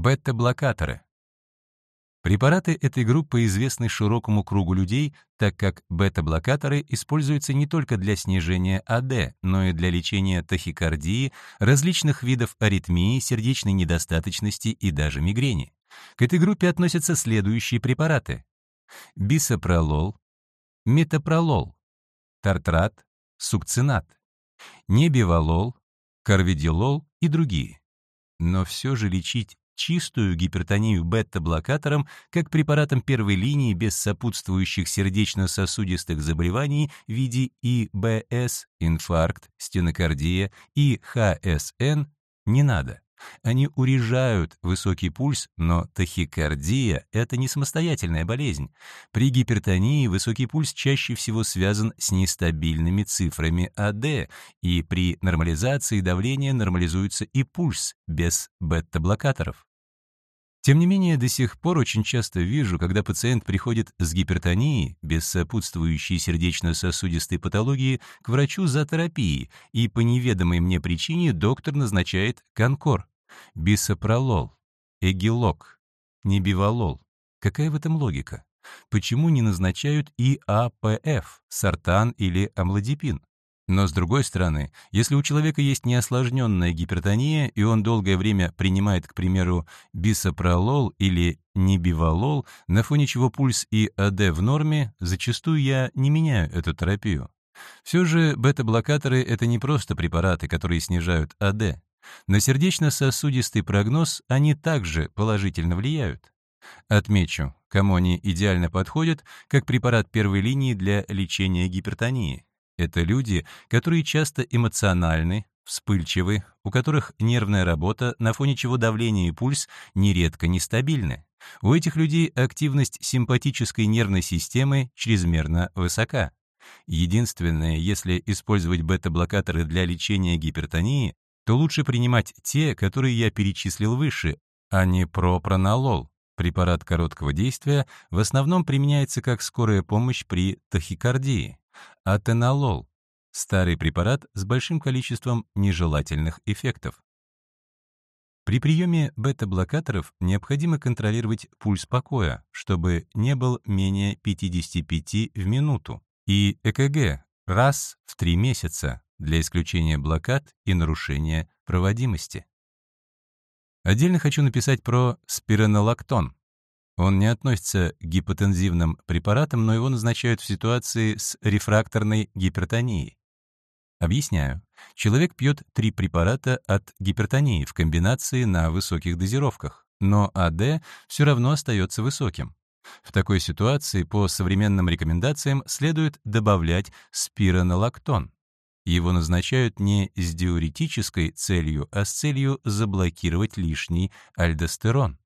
Бета-блокаторы. Препараты этой группы известны широкому кругу людей, так как бета-блокаторы используются не только для снижения АД, но и для лечения тахикардии, различных видов аритмии, сердечной недостаточности и даже мигрени. К этой группе относятся следующие препараты. Бисопролол, метапролол, тартрат, сукцинат, небивалол, карвидилол и другие. Но все же лечить чистую гипертонию бета-блокатором как препаратом первой линии без сопутствующих сердечно-сосудистых заболеваний в виде ИБС, инфаркт, стенокардия и ХСН не надо. Они урежают высокий пульс, но тахикардия — это не самостоятельная болезнь. При гипертонии высокий пульс чаще всего связан с нестабильными цифрами АД, и при нормализации давления нормализуется и пульс без бета-блокаторов. Тем не менее, до сих пор очень часто вижу, когда пациент приходит с гипертонией, без сопутствующей сердечно-сосудистой патологии, к врачу за терапией, и по неведомой мне причине доктор назначает конкор, бисопролол, эгилок, небивалол. Какая в этом логика? Почему не назначают ИАПФ, сортан или амлодипин? Но с другой стороны, если у человека есть неосложненная гипертония, и он долгое время принимает, к примеру, бисопролол или небивалол, на фоне чего пульс и АД в норме, зачастую я не меняю эту терапию. Все же бета-блокаторы — это не просто препараты, которые снижают АД. На сердечно-сосудистый прогноз они также положительно влияют. Отмечу, кому они идеально подходят, как препарат первой линии для лечения гипертонии. Это люди, которые часто эмоциональны, вспыльчивы, у которых нервная работа, на фоне чего давление и пульс нередко нестабильны. У этих людей активность симпатической нервной системы чрезмерно высока. Единственное, если использовать бета-блокаторы для лечения гипертонии, то лучше принимать те, которые я перечислил выше, а не пропронолол. Препарат короткого действия в основном применяется как скорая помощь при тахикардии. Атенолол — старый препарат с большим количеством нежелательных эффектов. При приеме бета-блокаторов необходимо контролировать пульс покоя, чтобы не был менее 55 в минуту, и ЭКГ раз в 3 месяца для исключения блокад и нарушения проводимости. Отдельно хочу написать про спиронолактон, он не относится к гипотензивным препаратам, но его назначают в ситуации с рефракторной гипертонией. Объясняю. Человек пьет три препарата от гипертонии в комбинации на высоких дозировках, но АД все равно остается высоким. В такой ситуации по современным рекомендациям следует добавлять спиронолактон. Его назначают не с диуретической целью, а с целью заблокировать лишний альдостерон.